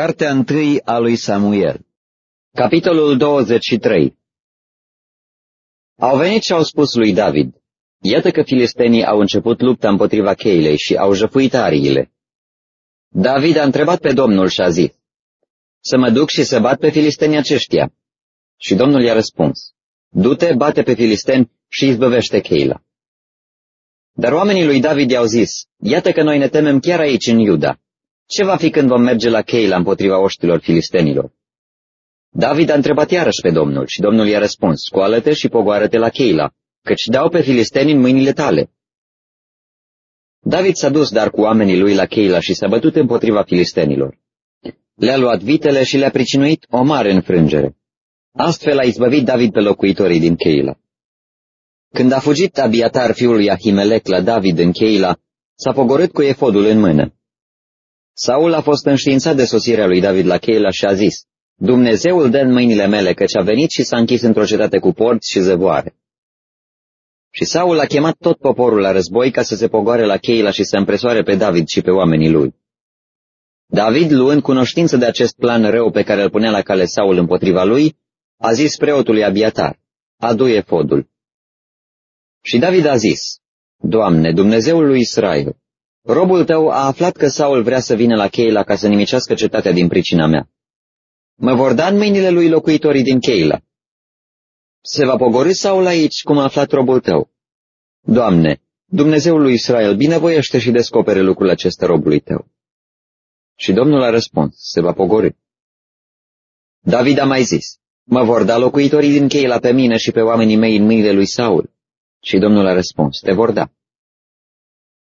Cartea întâi a lui Samuel Capitolul 23 Au venit și au spus lui David, Iată că filistenii au început lupta împotriva Cheilei și au jăfuit ariile. David a întrebat pe Domnul și a zis, Să mă duc și să bat pe filistenii aceștia. Și Domnul i-a răspuns, Du-te, bate pe filisteni și izbăvește Cheila. Dar oamenii lui David i-au zis, Iată că noi ne temem chiar aici în Iuda ce va fi când vom merge la Cheila împotriva oștilor filistenilor? David a întrebat iarăși pe Domnul și Domnul i-a răspuns, scoală-te și pogoară-te la Cheila, căci dau pe filisteni în mâinile tale. David s-a dus dar cu oamenii lui la Cheila și s-a bătut împotriva filistenilor. Le-a luat vitele și le-a pricinuit o mare înfrângere. Astfel a izbăvit David pe locuitorii din Cheila. Când a fugit Abiatar fiul lui Ahimelec la David în Cheila, s-a pogorât cu efodul în mână. Saul a fost înștiințat de sosirea lui David la Cheila și a zis, Dumnezeul dă în mâinile mele, căci a venit și s-a închis într-o cetate cu porți și zăvoare. Și Saul a chemat tot poporul la război ca să se pogoare la Cheila și să împresoare pe David și pe oamenii lui. David, luând cunoștință de acest plan rău pe care îl punea la cale Saul împotriva lui, a zis preotului Abiatar, adu efodul. Și David a zis, Doamne, Dumnezeul lui Israel, Robul tău a aflat că Saul vrea să vină la Cheila ca să nimicească cetatea din pricina mea. Mă vor da în mâinile lui locuitorii din Cheila. Se va pogorâ Saul aici, cum a aflat robul tău. Doamne, Dumnezeul lui Israel, binevoiește și descopere lucrul acesta robului tău. Și Domnul a răspuns, se va pogorâ. David a mai zis, mă vor da locuitorii din Cheila pe mine și pe oamenii mei în mâinile lui Saul. Și Domnul a răspuns, te vor da.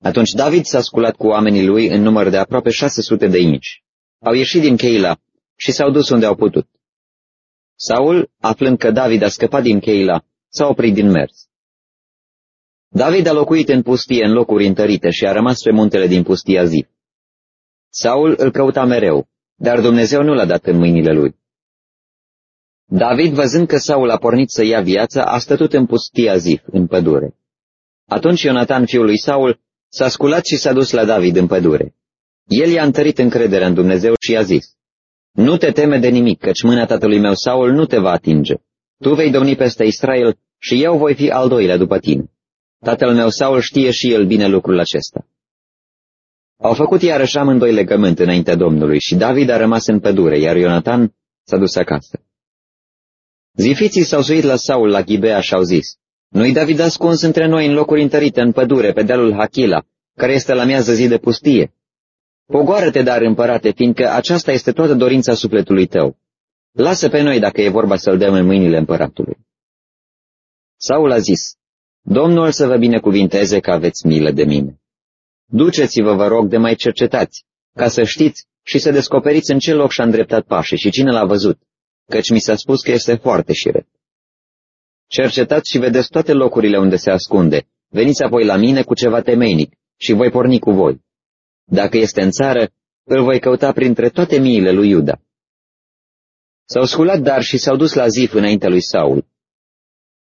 Atunci David s-a sculat cu oamenii lui în număr de aproape 600 de inci. Au ieșit din Cheila și s-au dus unde au putut. Saul, aflând că David a scăpat din Cheila, s-a oprit din mers. David a locuit în pustie în locuri întărite și a rămas pe muntele din pustia Zif. Saul îl căuta mereu, dar Dumnezeu nu l-a dat în mâinile lui. David, văzând că Saul a pornit să ia viața, a stătut în pustia Zif, în pădure. Atunci Ionatan, fiul lui Saul, S-a sculat și s-a dus la David în pădure. El i-a întărit încrederea în Dumnezeu și i-a zis, Nu te teme de nimic, căci mâna tatălui meu Saul nu te va atinge. Tu vei domni peste Israel și eu voi fi al doilea după tine. Tatăl meu Saul știe și el bine lucrul acesta. Au făcut iarăși amândoi legământ înaintea Domnului și David a rămas în pădure, iar Ionatan s-a dus acasă. Zifiții s-au suit la Saul la Ghibea și au zis, nu-i David ascuns între noi în locuri întărite, în pădure, pe dealul Hachila, care este la miază zi de pustie? Pogoară-te, dar, împărate, fiindcă aceasta este toată dorința sufletului tău. Lasă pe noi dacă e vorba să-l dăm în mâinile împăratului. Saul a zis, Domnul să vă binecuvinteze că aveți milă de mine. Duceți-vă, vă rog, de mai cercetați, ca să știți și să descoperiți în ce loc și-a îndreptat pașii și cine l-a văzut, căci mi s-a spus că este foarte șiret. Cercetați și vedeți toate locurile unde se ascunde. Veniți apoi la mine cu ceva temeinic și voi porni cu voi. Dacă este în țară, îl voi căuta printre toate miile lui Iuda. S-au sculat dar și s-au dus la Zif înaintea lui Saul.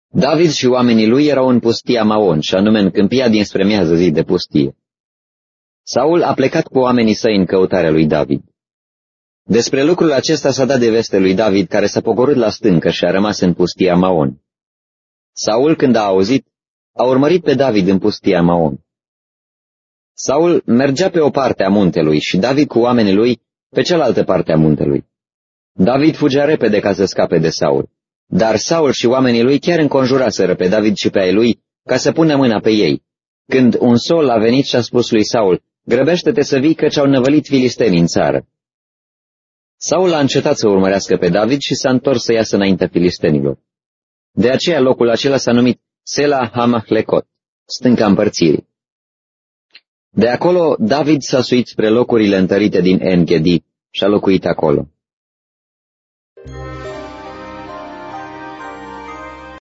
David și oamenii lui erau în pustia Maon, și anume în câmpia dinspre miază zi de pustie. Saul a plecat cu oamenii săi în căutarea lui David. Despre lucrul acesta s-a dat de veste lui David, care s-a pogorât la stâncă și a rămas în pustia Maon. Saul, când a auzit, a urmărit pe David în pustia Maon. Saul mergea pe o parte a muntelui și David cu oamenii lui pe cealaltă parte a muntelui. David fugea repede ca să scape de Saul, dar Saul și oamenii lui chiar înconjuraseră pe David și pe ai lui ca să pună mâna pe ei. Când un sol a venit și a spus lui Saul, grăbește-te să vii căci au năvălit filistenii în țară. Saul a încetat să urmărească pe David și s-a întors să iasă înaintea filistenilor. De aceea locul acela s-a numit Sela Hamahlekot, stânca împărțirii. De acolo David s-a suit spre locurile întărite din Engedi și a locuit acolo.